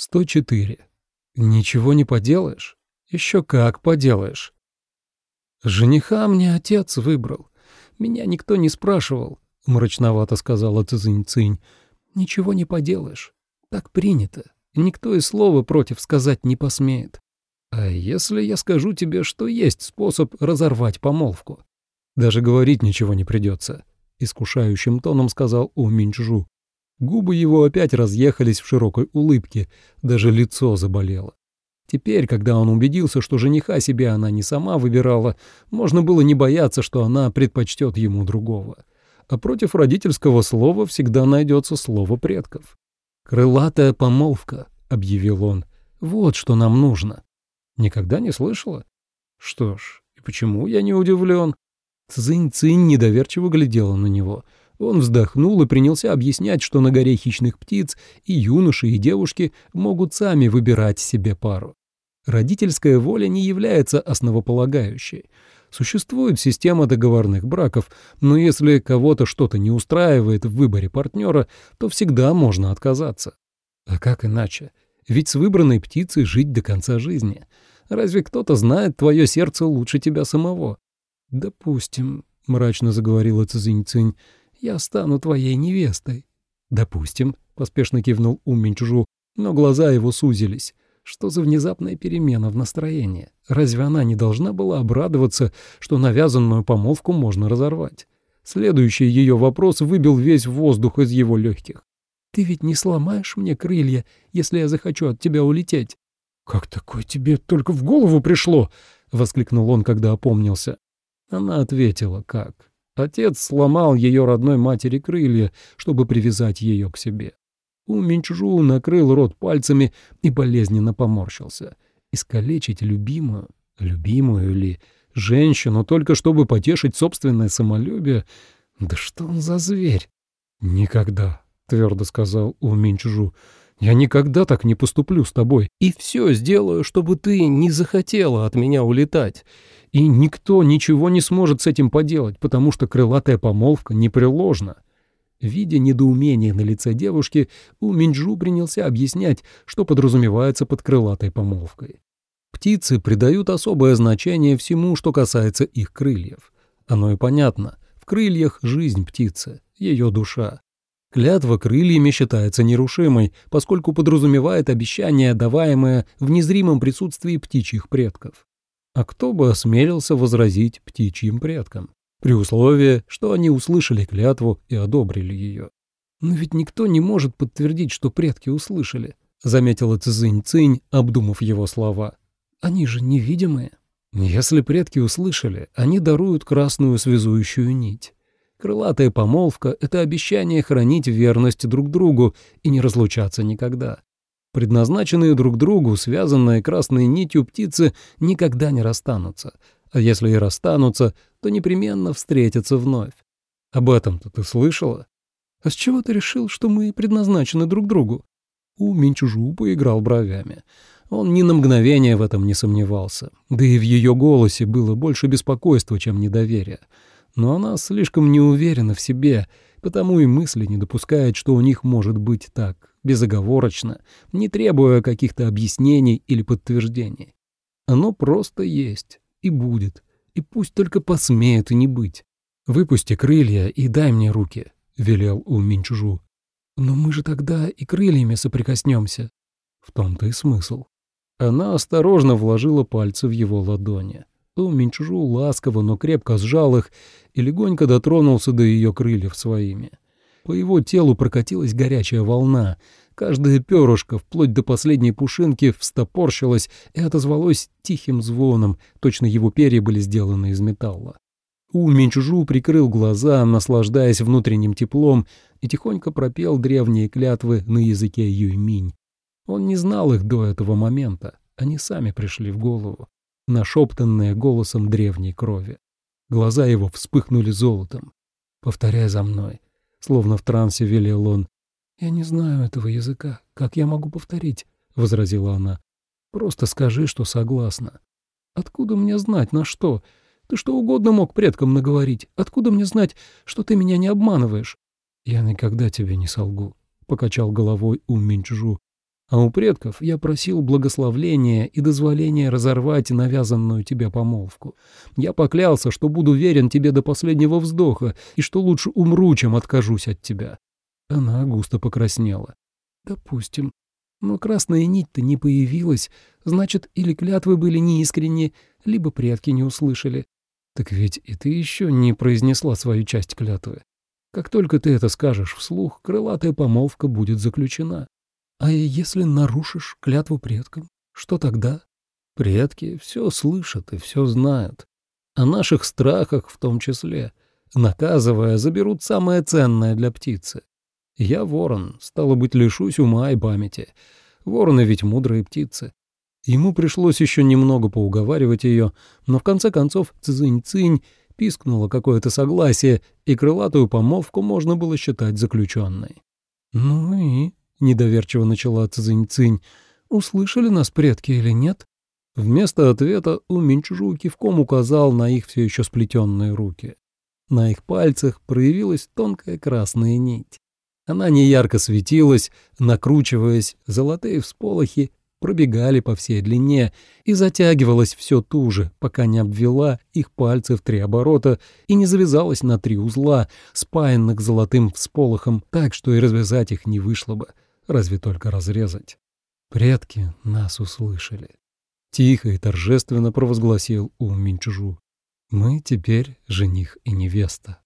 104. Ничего не поделаешь? Еще как поделаешь. Жениха мне отец выбрал. Меня никто не спрашивал, — мрачновато сказала Цзинь-Цинь. Ничего не поделаешь. Так принято. Никто и слова против сказать не посмеет. А если я скажу тебе, что есть способ разорвать помолвку? Даже говорить ничего не придется, — искушающим тоном сказал У Минчжу. Губы его опять разъехались в широкой улыбке, даже лицо заболело. Теперь, когда он убедился, что жениха себе она не сама выбирала, можно было не бояться, что она предпочтет ему другого. А против родительского слова всегда найдется слово предков. «Крылатая помолвка», — объявил он, — «вот что нам нужно». Никогда не слышала? Что ж, и почему я не удивлен? Цзинь-цинь недоверчиво глядела на него — он вздохнул и принялся объяснять, что на горе хищных птиц и юноши, и девушки могут сами выбирать себе пару. Родительская воля не является основополагающей. Существует система договорных браков, но если кого-то что-то не устраивает в выборе партнера, то всегда можно отказаться. А как иначе? Ведь с выбранной птицей жить до конца жизни. Разве кто-то знает твое сердце лучше тебя самого? «Допустим», — мрачно заговорила Цзинь-Цинь, — я стану твоей невестой». «Допустим», — поспешно кивнул Уминчжу, но глаза его сузились. Что за внезапная перемена в настроении? Разве она не должна была обрадоваться, что навязанную помолвку можно разорвать? Следующий ее вопрос выбил весь воздух из его легких. «Ты ведь не сломаешь мне крылья, если я захочу от тебя улететь?» «Как такое тебе только в голову пришло?» — воскликнул он, когда опомнился. Она ответила, как. Отец сломал ее родной матери крылья, чтобы привязать ее к себе. У Минчжу накрыл рот пальцами и болезненно поморщился. Искалечить любимую, любимую ли, женщину, только чтобы потешить собственное самолюбие? Да что он за зверь? «Никогда», — твердо сказал У Минчжу, — «я никогда так не поступлю с тобой, и все сделаю, чтобы ты не захотела от меня улетать. И никто ничего не сможет с этим поделать, потому что крылатая помолвка непреложна. Видя недоумение на лице девушки, У Минджу принялся объяснять, что подразумевается под крылатой помолвкой. Птицы придают особое значение всему, что касается их крыльев. Оно и понятно. В крыльях жизнь птицы, ее душа. Клятва крыльями считается нерушимой, поскольку подразумевает обещание, даваемое в незримом присутствии птичьих предков. А кто бы осмелился возразить птичьим предкам, при условии, что они услышали клятву и одобрили ее? «Но ведь никто не может подтвердить, что предки услышали», — заметила Цзинь-Цинь, обдумав его слова. «Они же невидимые». «Если предки услышали, они даруют красную связующую нить. Крылатая помолвка — это обещание хранить верность друг другу и не разлучаться никогда. Предназначенные друг другу, связанные красной нитью птицы, никогда не расстанутся, а если и расстанутся, то непременно встретятся вновь. Об этом-то ты слышала? А с чего ты решил, что мы предназначены друг другу? У Минчужу поиграл бровями. Он ни на мгновение в этом не сомневался, да и в ее голосе было больше беспокойства, чем недоверия. Но она слишком не уверена в себе, потому и мысли не допускает, что у них может быть так безоговорочно, не требуя каких-то объяснений или подтверждений. Оно просто есть и будет, и пусть только посмеет и не быть. «Выпусти крылья и дай мне руки», — велел У. «Но мы же тогда и крыльями соприкоснемся». В том-то и смысл. Она осторожно вложила пальцы в его ладони. У Минчужу ласково, но крепко сжал их и легонько дотронулся до ее крыльев своими. По его телу прокатилась горячая волна. Каждое перышко, вплоть до последней пушинки, встопорщилось и отозвалось тихим звоном, точно его перья были сделаны из металла. У Минчужу прикрыл глаза, наслаждаясь внутренним теплом, и тихонько пропел древние клятвы на языке Юйминь. Он не знал их до этого момента, они сами пришли в голову, нашептанные голосом древней крови. Глаза его вспыхнули золотом. «Повторяй за мной. Словно в трансе велел он. «Я не знаю этого языка. Как я могу повторить?» — возразила она. «Просто скажи, что согласна». «Откуда мне знать, на что? Ты что угодно мог предкам наговорить. Откуда мне знать, что ты меня не обманываешь?» «Я никогда тебе не солгу», — покачал головой Ум Минчжу. А у предков я просил благословления и дозволения разорвать навязанную тебе помолвку. Я поклялся, что буду верен тебе до последнего вздоха и что лучше умру, чем откажусь от тебя». Она густо покраснела. «Допустим. Но красная нить-то не появилась. Значит, или клятвы были неискренни, либо предки не услышали. Так ведь и ты еще не произнесла свою часть клятвы. Как только ты это скажешь вслух, крылатая помолвка будет заключена. А если нарушишь клятву предкам, что тогда? Предки все слышат и все знают. О наших страхах в том числе. Наказывая, заберут самое ценное для птицы. Я ворон, стало быть, лишусь ума и памяти. Вороны ведь мудрые птицы. Ему пришлось еще немного поуговаривать ее, но в конце концов цинь-цинь пискнуло какое-то согласие, и крылатую помолвку можно было считать заключенной. «Ну и?» — недоверчиво начала Цзинь-Цинь. «Услышали нас предки или нет?» Вместо ответа У Минчжу кивком указал на их все еще сплетенные руки. На их пальцах проявилась тонкая красная нить. Она неярко светилась, накручиваясь, золотые всполохи пробегали по всей длине и затягивалась все туже, пока не обвела их пальцы в три оборота и не завязалась на три узла, спаянных золотым всполохом, так что и развязать их не вышло бы разве только разрезать. Предки нас услышали. Тихо и торжественно провозгласил Ум Минчжу. Мы теперь жених и невеста.